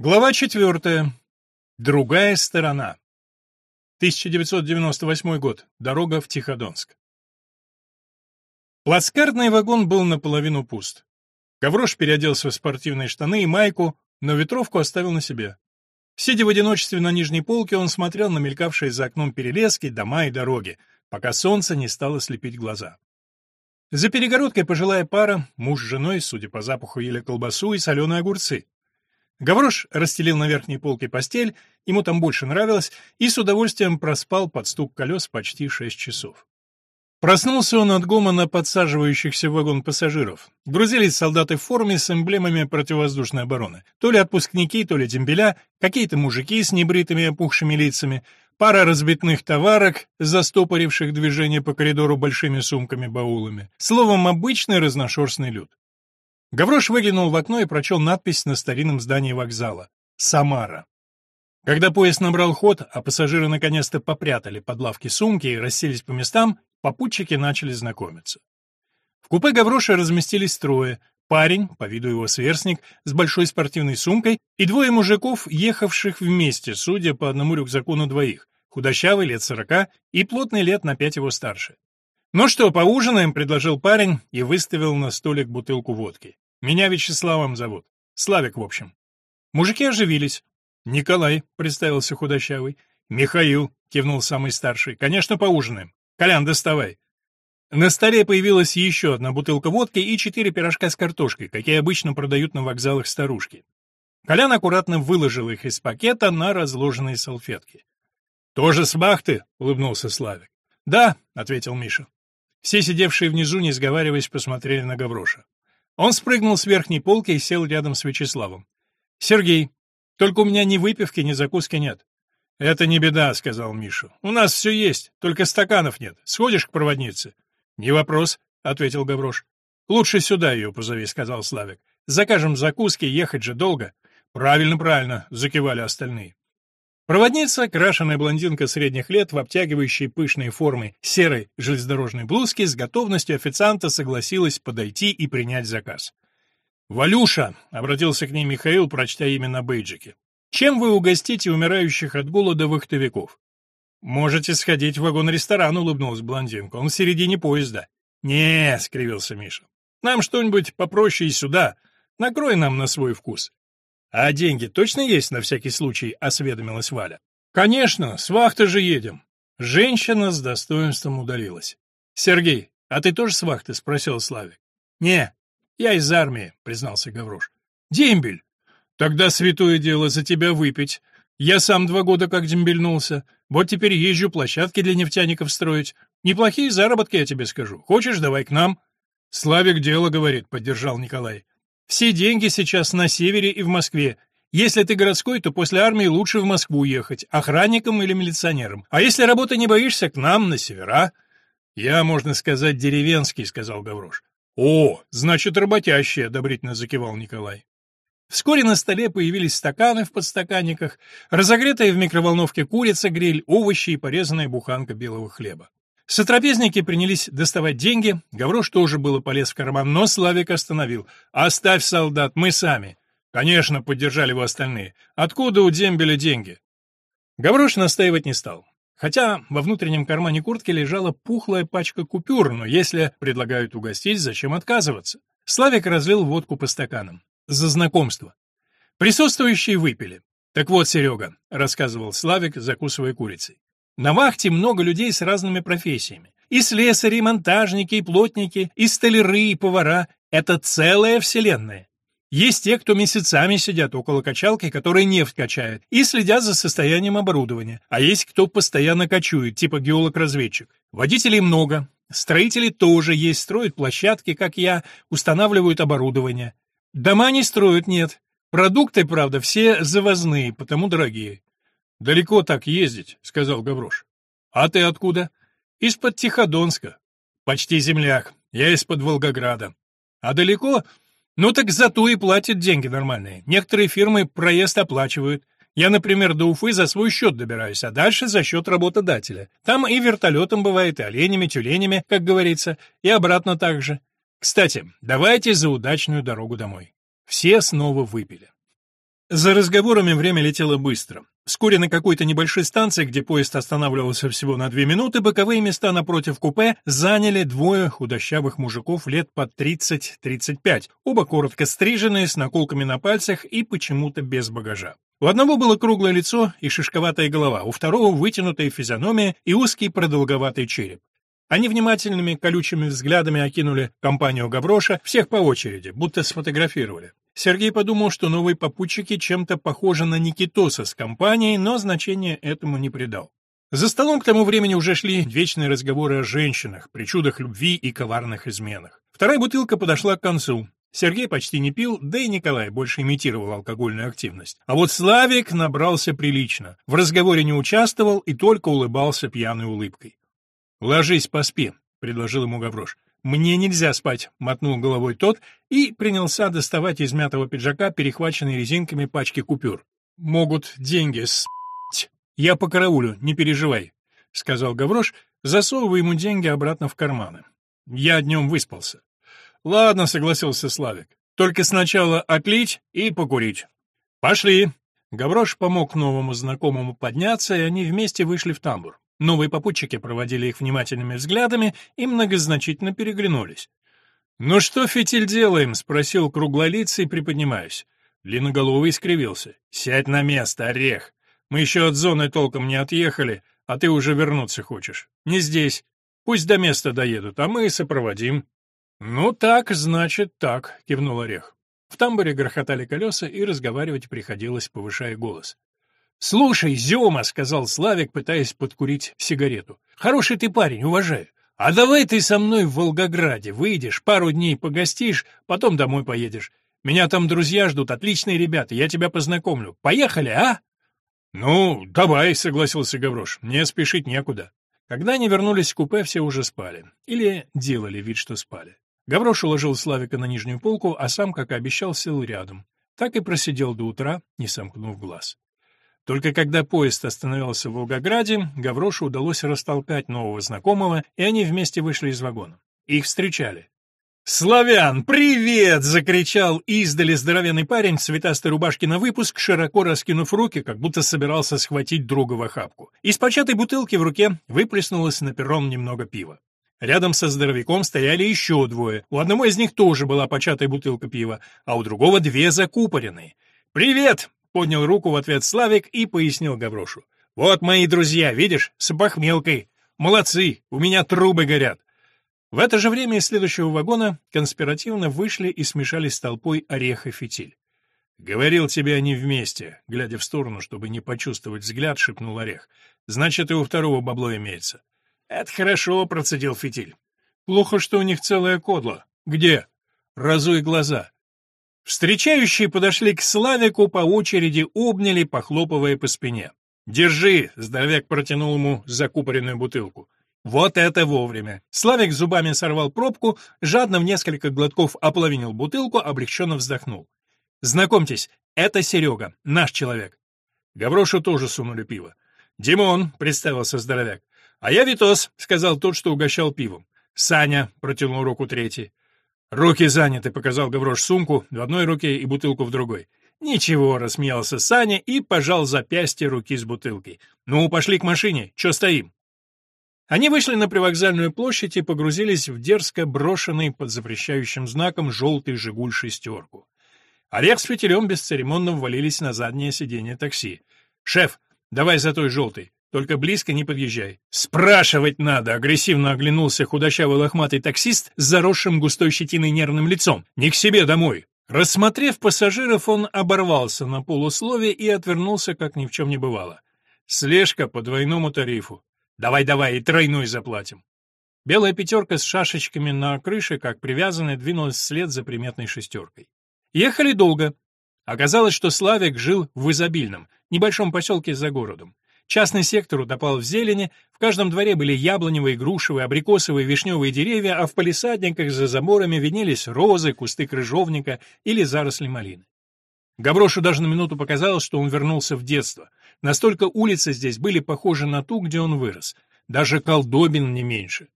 Глава четвертая. Другая сторона. 1998 год. Дорога в Тиходонск. Плацкартный вагон был наполовину пуст. Гаврош переоделся в спортивные штаны и майку, но ветровку оставил на себе. Сидя в одиночестве на нижней полке, он смотрел на мелькавшие за окном перелески, дома и дороги, пока солнце не стало слепить глаза. За перегородкой пожилая пара, муж с женой, судя по запаху, ели колбасу и соленые огурцы. Гаврош расстелил на верхней полке постель, ему там больше нравилось, и с удовольствием проспал под стук колес почти шесть часов. Проснулся он от гомона подсаживающихся в вагон пассажиров. Грузились солдаты в форме с эмблемами противовоздушной обороны. То ли отпускники, то ли дембеля, какие-то мужики с небритыми опухшими лицами, пара разбитных товарок, застопоривших движение по коридору большими сумками-баулами. Словом, обычный разношерстный люд. Гаврош выглянул в окно и прочел надпись на старинном здании вокзала «Самара». Когда поезд набрал ход, а пассажиры наконец-то попрятали под лавки сумки и расселись по местам, попутчики начали знакомиться. В купе Гавроша разместились трое. Парень, по виду его сверстник, с большой спортивной сумкой, и двое мужиков, ехавших вместе, судя по одному рюкзаку на двоих, худощавый лет сорока и плотный лет на пять его старше. «Ну что, поужинаем?» — предложил парень и выставил на столик бутылку водки. «Меня Вячеславом зовут. Славик, в общем». Мужики оживились. «Николай», — представился худощавый. «Михаил», — кивнул самый старший. «Конечно, поужинаем. Колян, доставай». На столе появилась еще одна бутылка водки и четыре пирожка с картошкой, какие обычно продают на вокзалах старушки. Колян аккуратно выложил их из пакета на разложенные салфетки. «Тоже с бахты?» — улыбнулся Славик. «Да», — ответил Миша. Все сидевшие внизу, не сговариваясь, посмотрели на Гавроша. Он спрыгнул с верхней полки и сел рядом с Вячеславом. «Сергей, только у меня ни выпивки, ни закуски нет». «Это не беда», — сказал Миша. «У нас все есть, только стаканов нет. Сходишь к проводнице?» «Не вопрос», — ответил Гаврош. «Лучше сюда ее позови», — сказал Славик. «Закажем закуски, ехать же долго». «Правильно, правильно», — закивали остальные. Проводница, крашеная блондинка средних лет в обтягивающей пышной формы серой железнодорожной блузки, с готовностью официанта согласилась подойти и принять заказ. «Валюша!» — обратился к ней Михаил, прочтя имя на бейджике. «Чем вы угостите умирающих от голода вахтовиков?» «Можете сходить в вагон-ресторан», — улыбнулась блондинка. «Он в середине поезда». «Не», — скривился Миша. «Нам что-нибудь попроще и сюда. Накрой нам на свой вкус». «А деньги точно есть на всякий случай?» — осведомилась Валя. «Конечно, с вахты же едем». Женщина с достоинством удалилась. «Сергей, а ты тоже с вахты?» — спросил Славик. «Не, я из армии», — признался Гаврош. «Дембель! Тогда святое дело за тебя выпить. Я сам два года как дембельнулся. Вот теперь езжу площадки для нефтяников строить. Неплохие заработки, я тебе скажу. Хочешь, давай к нам?» «Славик дело, — говорит», — поддержал Николай. Все деньги сейчас на севере и в Москве. Если ты городской, то после армии лучше в Москву ехать, охранником или милиционером. А если работы не боишься, к нам, на севера. Я, можно сказать, деревенский, сказал Гаврош. О, значит, работящий, одобрительно закивал Николай. Вскоре на столе появились стаканы в подстаканниках, разогретая в микроволновке курица, гриль, овощи и порезанная буханка белого хлеба. Сотрапезники принялись доставать деньги, Гаврош тоже было полез в карман, но Славик остановил. «Оставь, солдат, мы сами». «Конечно», — поддержали его остальные. «Откуда у дембеля деньги?» Гаврош настаивать не стал. Хотя во внутреннем кармане куртки лежала пухлая пачка купюр, но если предлагают угостить, зачем отказываться? Славик разлил водку по стаканам. За знакомство. Присутствующие выпили. «Так вот, Серега», — рассказывал Славик, закусывая курицей. На вахте много людей с разными профессиями. И слесари, и монтажники, и плотники, и столяры, и повара — это целая вселенная. Есть те, кто месяцами сидят около качалки, которая нефть качает, и следят за состоянием оборудования, а есть кто постоянно качует, типа геолог-разведчик. Водителей много, строители тоже есть, строят площадки, как я, устанавливают оборудование. Дома не строят, нет. Продукты, правда, все завозные, потому дорогие. «Далеко так ездить», — сказал Гаврош. «А ты откуда?» «Из-под Тиходонска». «Почти земляк. Я из-под Волгограда». «А далеко?» «Ну так зато и платят деньги нормальные. Некоторые фирмы проезд оплачивают. Я, например, до Уфы за свой счет добираюсь, а дальше за счет работодателя. Там и вертолетом бывает, и оленями, тюленями, как говорится, и обратно так же. Кстати, давайте за удачную дорогу домой». Все снова выпили. За разговорами время летело быстро. Вскоре на какой-то небольшой станции, где поезд останавливался всего на две минуты, боковые места напротив купе заняли двое худощавых мужиков лет под 30-35, оба коротко стриженные, с наколками на пальцах и почему-то без багажа. У одного было круглое лицо и шишковатая голова, у второго вытянутая физиономия и узкий продолговатый череп. Они внимательными колючими взглядами окинули компанию Гавроша, всех по очереди, будто сфотографировали. Сергей подумал, что новые попутчики чем-то похожи на Никитоса с компанией, но значения этому не придал. За столом к тому времени уже шли вечные разговоры о женщинах, причудах любви и коварных изменах. Вторая бутылка подошла к концу. Сергей почти не пил, да и Николай больше имитировал алкогольную активность. А вот Славик набрался прилично, в разговоре не участвовал и только улыбался пьяной улыбкой. «Ложись, поспи», — предложил ему Гаврош. «Мне нельзя спать», — мотнул головой тот и принялся доставать из мятого пиджака перехваченные резинками пачки купюр. «Могут деньги с... Я по караулю, не переживай», — сказал Гаврош, засовывая ему деньги обратно в карманы. «Я днем выспался». «Ладно», — согласился Славик. «Только сначала отлить и покурить». «Пошли». Гаврош помог новому знакомому подняться, и они вместе вышли в тамбур. Новые попутчики проводили их внимательными взглядами и многозначительно переглянулись. «Ну что, фитиль, делаем?» — спросил круглолицый, приподнимаясь. Длинноголовый скривился. «Сядь на место, орех! Мы еще от зоны толком не отъехали, а ты уже вернуться хочешь. Не здесь. Пусть до места доедут, а мы и сопроводим». «Ну так, значит так», — кивнул орех. В тамбуре грохотали колеса, и разговаривать приходилось, повышая голос. «Слушай, Зёма», — сказал Славик, пытаясь подкурить сигарету, — «хороший ты парень, уважаю. А давай ты со мной в Волгограде выйдешь, пару дней погостишь, потом домой поедешь. Меня там друзья ждут, отличные ребята, я тебя познакомлю. Поехали, а?» «Ну, давай», — согласился Гаврош, — «мне спешить некуда». Когда они вернулись в купе, все уже спали. Или делали вид, что спали. Гаврош уложил Славика на нижнюю полку, а сам, как и обещал, сел рядом. Так и просидел до утра, не сомкнув глаз. Только когда поезд остановился в Волгограде, Гаврошу удалось растолкать нового знакомого, и они вместе вышли из вагона. Их встречали. «Славян, привет!» — закричал издали здоровенный парень в цветастой рубашке на выпуск, широко раскинув руки, как будто собирался схватить друга в охапку. Из початой бутылки в руке выплеснулось на перрон немного пива. Рядом со здоровяком стояли еще двое. У одного из них тоже была початая бутылка пива, а у другого две закупоренные. «Привет!» Поднял руку в ответ Славик и пояснил Гаврошу. «Вот мои друзья, видишь, с похмелкой. Молодцы, у меня трубы горят». В это же время из следующего вагона конспиративно вышли и смешались с толпой орех и фитиль. «Говорил тебе они вместе», — глядя в сторону, чтобы не почувствовать взгляд, шепнул орех. «Значит, и у второго бабло имеется». «Это хорошо», — процедил фитиль. «Плохо, что у них целая кодла. Где?» «Разуй глаза. Встречающие подошли к Славику по очереди, обняли, похлопывая по спине. «Держи!» — здоровяк протянул ему закупоренную бутылку. Вот это вовремя. Славик зубами сорвал пробку, жадно в несколько глотков ополовинил бутылку, облегченно вздохнул. «Знакомьтесь, это Серега, наш человек». Гаврошу тоже сунули пиво. «Димон», — представился здоровяк. «А я Витос», — сказал тот, что угощал пивом. «Саня», — протянул руку третий. «Руки заняты», — показал Гаврош сумку в одной руке и бутылку в другой. «Ничего», — рассмеялся Саня и пожал запястье руки с бутылкой. «Ну, пошли к машине, чё стоим?» Они вышли на привокзальную площадь и погрузились в дерзко брошенный под запрещающим знаком желтый «Жигуль» шестерку. Орех с фитилем бесцеремонно ввалились на заднее сиденье такси. «Шеф, давай за той желтой. Только близко не подъезжай. Спрашивать надо, агрессивно оглянулся худощавый лохматый таксист с заросшим густой щетиной нервным лицом. Не к себе домой. Рассмотрев пассажиров, он оборвался на полуслове и отвернулся, как ни в чем не бывало. Слежка по двойному тарифу. Давай-давай, и тройной заплатим. Белая пятерка с шашечками на крыше, как привязанная, двинулась вслед за приметной шестеркой. Ехали долго. Оказалось, что Славик жил в изобильном, небольшом поселке за городом. Частный сектор утопал в зелени, в каждом дворе были яблоневые, грушевые, абрикосовые, вишневые деревья, а в палисадниках за заборами винелись розы, кусты крыжовника или заросли малины. Гаврошу даже на минуту показалось, что он вернулся в детство. Настолько улицы здесь были похожи на ту, где он вырос. Даже колдобин не меньше.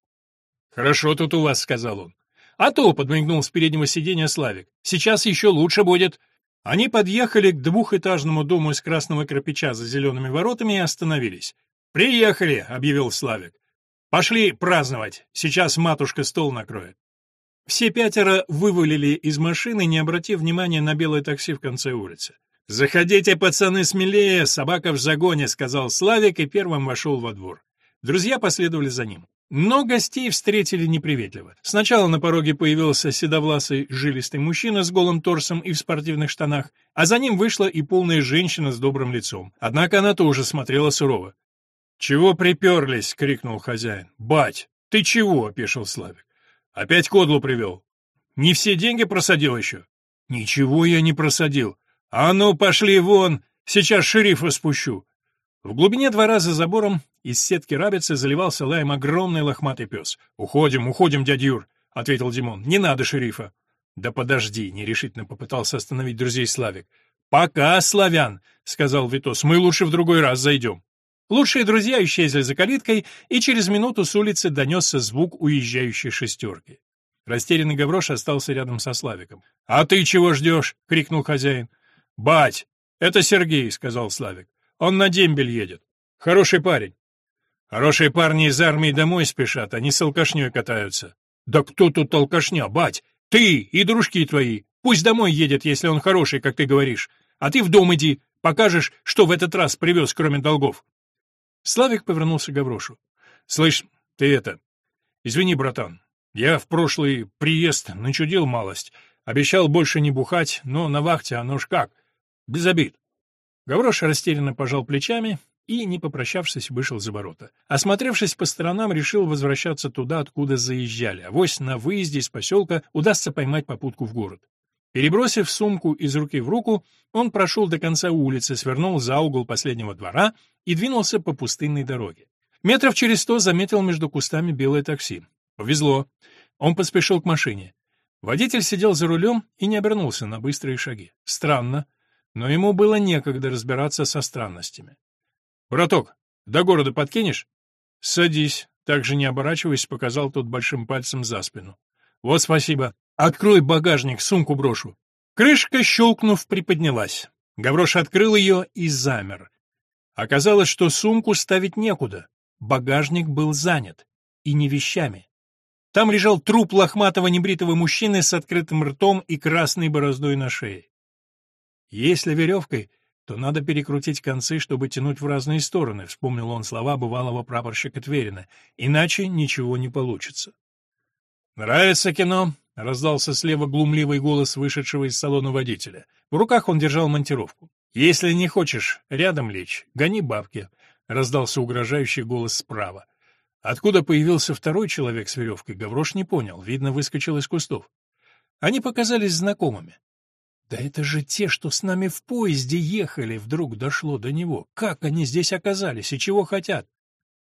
«Хорошо тут у вас», — сказал он. «А то», — подмигнул с переднего сиденья Славик, — «сейчас еще лучше будет». Они подъехали к двухэтажному дому из красного кирпича за зелеными воротами и остановились. «Приехали!» — объявил Славик. «Пошли праздновать. Сейчас матушка стол накроет». Все пятеро вывалили из машины, не обратив внимания на белое такси в конце улицы. «Заходите, пацаны, смелее, собака в загоне», — сказал Славик и первым вошел во двор. Друзья последовали за ним. Но гостей встретили неприветливо. Сначала на пороге появился седовласый, жилистый мужчина с голым торсом и в спортивных штанах, а за ним вышла и полная женщина с добрым лицом. Однако она тоже смотрела сурово. «Чего приперлись?» — крикнул хозяин. «Бать, ты чего?» — опешил Славик. «Опять кодлу привел. Не все деньги просадил еще?» «Ничего я не просадил. А ну, пошли вон, сейчас шерифа спущу». В глубине двора за забором из сетки рабицы заливался лаем огромный лохматый пес. «Уходим, уходим, дядя Юр», — ответил Димон. «Не надо шерифа». «Да подожди», — нерешительно попытался остановить друзей Славик. «Пока, славян», — сказал Витос, — «мы лучше в другой раз зайдем». Лучшие друзья исчезли за калиткой, и через минуту с улицы донесся звук уезжающей шестерки. Растерянный Гаврош остался рядом со Славиком. «А ты чего ждешь?» — крикнул хозяин. «Бать, это Сергей», — сказал Славик. «Он на дембель едет. Хороший парень». Хорошие парни из армии домой спешат, они с алкашней катаются. Да кто тут алкашня, бать? Ты и дружки твои. Пусть домой едет, если он хороший, как ты говоришь. А ты в дом иди, покажешь, что в этот раз привез, кроме долгов. Славик повернулся к Гаврошу. Слышь, ты это... Извини, братан, я в прошлый приезд начудил малость. Обещал больше не бухать, но на вахте оно ж как. Без обид. Гаврош растерянно пожал плечами и, не попрощавшись, вышел за ворота. Осмотревшись по сторонам, решил возвращаться туда, откуда заезжали. Авось на выезде из поселка удастся поймать попутку в город. Перебросив сумку из руки в руку, он прошел до конца улицы, свернул за угол последнего двора и двинулся по пустынной дороге. Метров через сто заметил между кустами белое такси. Повезло. Он поспешил к машине. Водитель сидел за рулем и не обернулся на быстрые шаги. Странно, но ему было некогда разбираться со странностями. «Браток, до города подкинешь?» «Садись», — также не оборачиваясь, показал тот большим пальцем за спину. «Вот спасибо. Открой багажник, сумку брошу». Крышка, щелкнув, приподнялась. Гаврош открыл ее и замер. Оказалось, что сумку ставить некуда. Багажник был занят. И не вещами. Там лежал труп лохматого небритого мужчины с открытым ртом и красной бороздой на шее. Если веревкой, то надо перекрутить концы, чтобы тянуть в разные стороны, вспомнил он слова бывалого прапорщика Тверина, иначе ничего не получится. «Нравится кино?» — раздался слева глумливый голос вышедшего из салона водителя. В руках он держал монтировку. «Если не хочешь рядом лечь, гони бабки», — раздался угрожающий голос справа. Откуда появился второй человек с веревкой, Гаврош не понял, видно, выскочил из кустов. Они показались знакомыми. «Да это же те, что с нами в поезде ехали!» Вдруг дошло до него. «Как они здесь оказались и чего хотят?»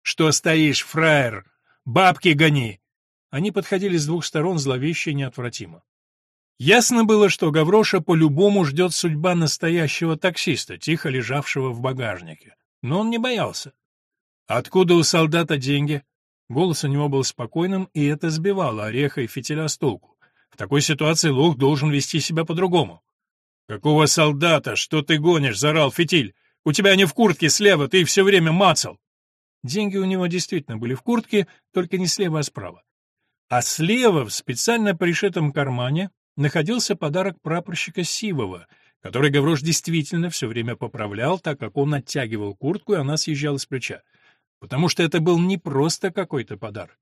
«Что стоишь, фраер? Бабки гони!» Они подходили с двух сторон зловеще и неотвратимо. Ясно было, что Гавроша по-любому ждет судьба настоящего таксиста, тихо лежавшего в багажнике. Но он не боялся. «Откуда у солдата деньги?» Голос у него был спокойным, и это сбивало ореха и фитиля с толку. В такой ситуации лох должен вести себя по-другому. «Какого солдата? Что ты гонишь?» — заорал Фитиль. «У тебя не в куртке слева, ты все время мацал». Деньги у него действительно были в куртке, только не слева, а справа. А слева, в специально пришитом кармане, находился подарок прапорщика Сивова, который Гаврош действительно все время поправлял, так как он оттягивал куртку, и она съезжала с плеча. Потому что это был не просто какой-то подарок,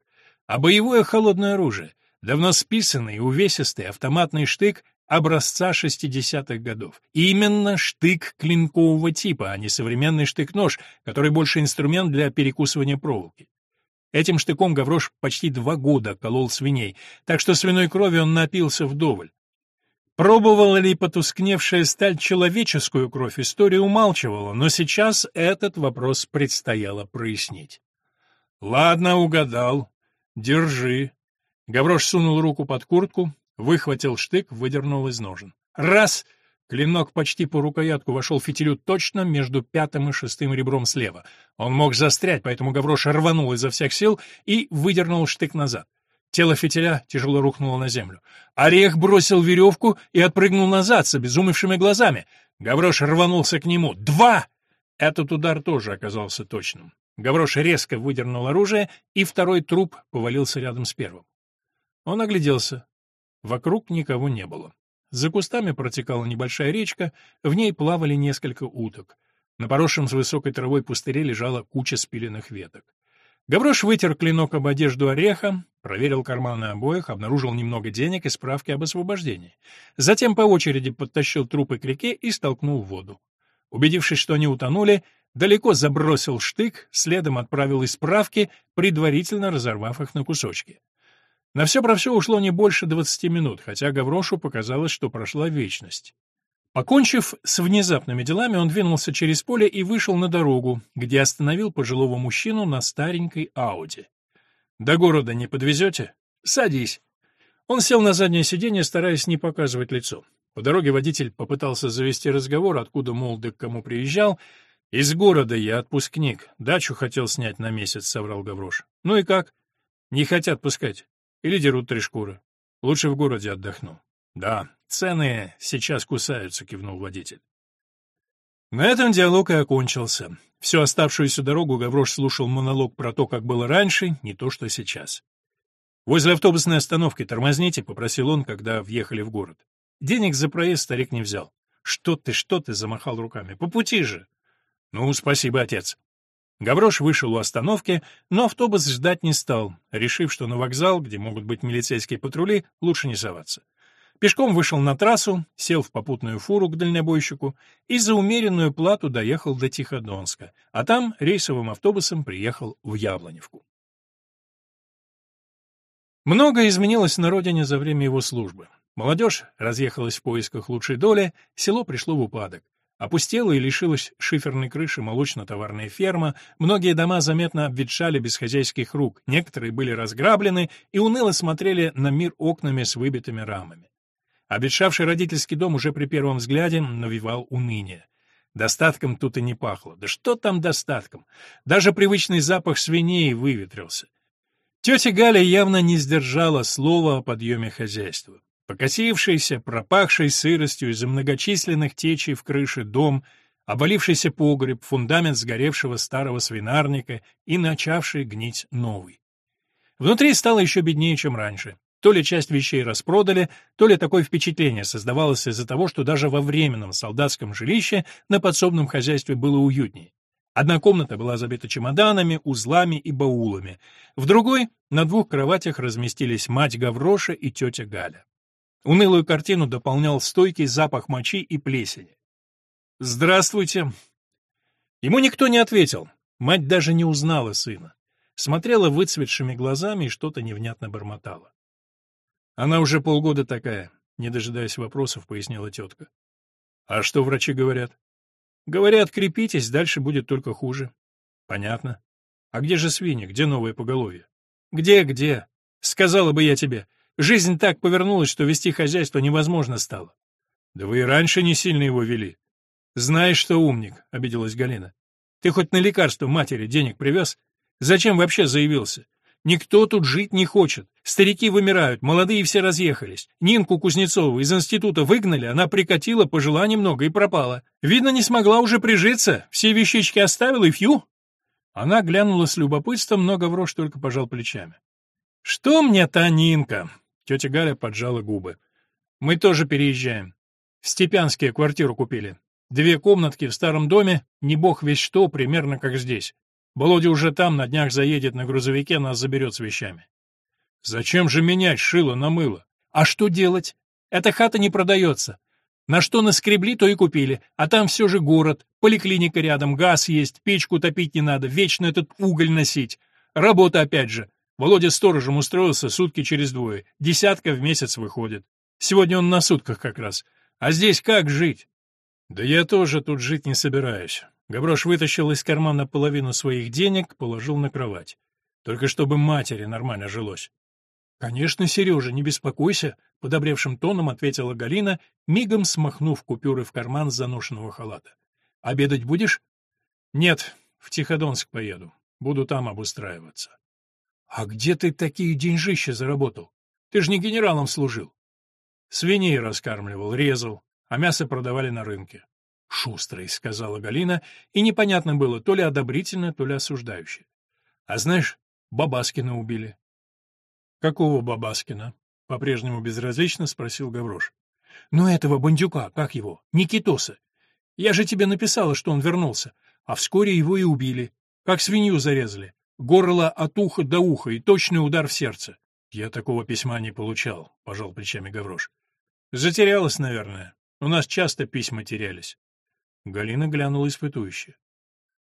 а боевое холодное оружие, давно списанный, увесистый автоматный штык образца 60-х годов. Именно штык клинкового типа, а не современный штык-нож, который больше инструмент для перекусывания проволоки. Этим штыком Гаврош почти два года колол свиней, так что свиной крови он напился вдоволь. Пробовала ли потускневшая сталь человеческую кровь, история умалчивала, но сейчас этот вопрос предстояло прояснить. «Ладно, угадал. Держи». Гаврош сунул руку под куртку, Выхватил штык, выдернул из ножен. Раз! Клинок почти по рукоятку вошел фитилю точно между пятым и шестым ребром слева. Он мог застрять, поэтому Гаврош рванул изо всех сил и выдернул штык назад. Тело фитиля тяжело рухнуло на землю. Орех бросил веревку и отпрыгнул назад с обезумевшими глазами. Гаврош рванулся к нему. «Два!» Этот удар тоже оказался точным. Гаврош резко выдернул оружие, и второй труп повалился рядом с первым. Он огляделся. Вокруг никого не было. За кустами протекала небольшая речка, в ней плавали несколько уток. На поросшем с высокой травой пустыре лежала куча спиленных веток. Гаврош вытер клинок об одежду ореха, проверил карманы обоих, обнаружил немного денег и справки об освобождении. Затем по очереди подтащил трупы к реке и столкнул в воду. Убедившись, что они утонули, далеко забросил штык, следом отправил из справки, предварительно разорвав их на кусочки. На все про все ушло не больше двадцати минут, хотя Гаврошу показалось, что прошла вечность. Покончив с внезапными делами, он двинулся через поле и вышел на дорогу, где остановил пожилого мужчину на старенькой Ауди. «До города не подвезете?» «Садись». Он сел на заднее сиденье, стараясь не показывать лицо. По дороге водитель попытался завести разговор, откуда, мол, к кому приезжал. «Из города я отпускник. Дачу хотел снять на месяц», — соврал Гаврош. «Ну и как?» «Не хотят пускать. Или дерут три шкуры. Лучше в городе отдохну». «Да, цены сейчас кусаются», — кивнул водитель. На этом диалог и окончился. Всю оставшуюся дорогу Гаврош слушал монолог про то, как было раньше, не то, что сейчас. «Возле автобусной остановки тормозните», — попросил он, когда въехали в город. Денег за проезд старик не взял. «Что ты, что ты?» — замахал руками. «По пути же!» «Ну, спасибо, отец». Гаврош вышел у остановки, но автобус ждать не стал, решив, что на вокзал, где могут быть милицейские патрули, лучше не соваться. Пешком вышел на трассу, сел в попутную фуру к дальнобойщику и за умеренную плату доехал до Тиходонска, а там рейсовым автобусом приехал в Яблоневку. Многое изменилось на родине за время его службы. Молодежь разъехалась в поисках лучшей доли, село пришло в упадок. Опустела и лишилась шиферной крыши молочно-товарная ферма, многие дома заметно обветшали без хозяйских рук, некоторые были разграблены и уныло смотрели на мир окнами с выбитыми рамами. Обветшавший родительский дом уже при первом взгляде навевал уныние. Достатком тут и не пахло. Да что там достатком? Даже привычный запах свиней выветрился. Тетя Галя явно не сдержала слова о подъеме хозяйства. Покосившийся, пропахший сыростью из-за многочисленных течей в крыше дом, обвалившийся погреб, фундамент сгоревшего старого свинарника и начавший гнить новый. Внутри стало еще беднее, чем раньше. То ли часть вещей распродали, то ли такое впечатление создавалось из-за того, что даже во временном солдатском жилище на подсобном хозяйстве было уютнее. Одна комната была забита чемоданами, узлами и баулами. В другой на двух кроватях разместились мать Гавроша и тетя Галя. Унылую картину дополнял стойкий запах мочи и плесени. «Здравствуйте!» Ему никто не ответил. Мать даже не узнала сына. Смотрела выцветшими глазами и что-то невнятно бормотала. Она уже полгода такая, не дожидаясь вопросов, пояснила тетка. А что врачи говорят? Говорят, крепитесь, дальше будет только хуже. Понятно. А где же свиньи, где новое поголовье? Где, где? Сказала бы я тебе. Жизнь так повернулась, что вести хозяйство невозможно стало. Да вы и раньше не сильно его вели. Знаешь, что умник, обиделась Галина. Ты хоть на лекарство матери денег привез? Зачем вообще заявился? Никто тут жить не хочет. Старики вымирают, молодые все разъехались. Нинку Кузнецову из института выгнали, она прикатила, пожила немного и пропала. Видно, не смогла уже прижиться, все вещички оставила и фью. Она глянула с любопытством, но Гаврош только пожал плечами. «Что мне та Нинка?» Тетя Галя поджала губы. «Мы тоже переезжаем. В Степянске квартиру купили. Две комнатки в старом доме, не бог весь что, примерно как здесь. Володя уже там, на днях заедет на грузовике, нас заберет с вещами. Зачем же менять шило на мыло? А что делать? Эта хата не продается. На что наскребли, то и купили. А там все же город, поликлиника рядом, газ есть, печку топить не надо, вечно этот уголь носить. Работа опять же. Володя сторожем устроился сутки через двое. Десятка в месяц выходит. Сегодня он на сутках как раз. А здесь как жить? Да я тоже тут жить не собираюсь. Гаврош вытащил из кармана половину своих денег, положил на кровать. Только чтобы матери нормально жилось. «Конечно, Сережа, не беспокойся», — подобревшим тоном ответила Галина, мигом смахнув купюры в карман заношенного халата. «Обедать будешь?» «Нет, в Тиходонск поеду. Буду там обустраиваться». «А где ты такие деньжища заработал? Ты же не генералом служил». Свиней раскармливал, резал, а мясо продавали на рынке. «Шустрый», — сказала Галина, и непонятно было, то ли одобрительно, то ли осуждающе. «А знаешь, Бабаскина убили». «Какого Бабаскина?» — по-прежнему безразлично спросил Гаврош. «Ну этого бандюка, как его? Никитоса. Я же тебе написала, что он вернулся, а вскоре его и убили. Как свинью зарезали. Горло от уха до уха и точный удар в сердце. Я такого письма не получал, пожал плечами Гаврош. Затерялась, наверное. У нас часто письма терялись. Галина глянула испытующе.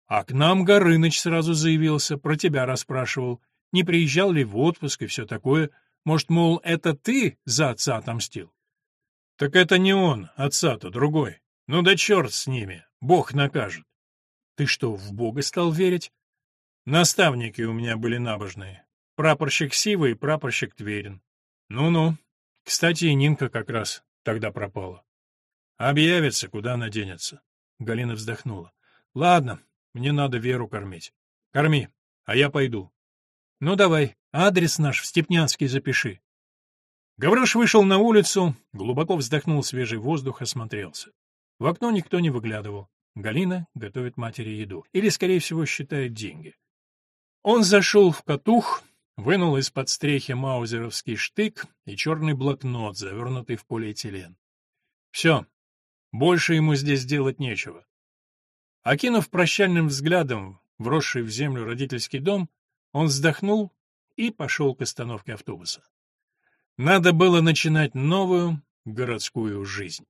А к нам Горыныч сразу заявился, про тебя расспрашивал. Не приезжал ли в отпуск и все такое. Может, мол, это ты за отца отомстил? Так это не он, отца-то другой. Ну да черт с ними, Бог накажет. Ты что, в Бога стал верить? Наставники у меня были набожные. Прапорщик Сива и прапорщик Тверин. Ну-ну. Кстати, и Нинка как раз тогда пропала. Объявится, куда она денется. Галина вздохнула. Ладно, мне надо Веру кормить. Корми, а я пойду. Ну давай, адрес наш в Степнянский запиши. Гаврош вышел на улицу, глубоко вздохнул свежий воздух, осмотрелся. В окно никто не выглядывал. Галина готовит матери еду. Или, скорее всего, считает деньги. Он зашел в катух, вынул из-под стрехи маузеровский штык и черный блокнот, завернутый в полиэтилен. Все, больше ему здесь делать нечего. Окинув прощальным взглядом вросший в землю родительский дом, он вздохнул и пошел к остановке автобуса. Надо было начинать новую городскую жизнь.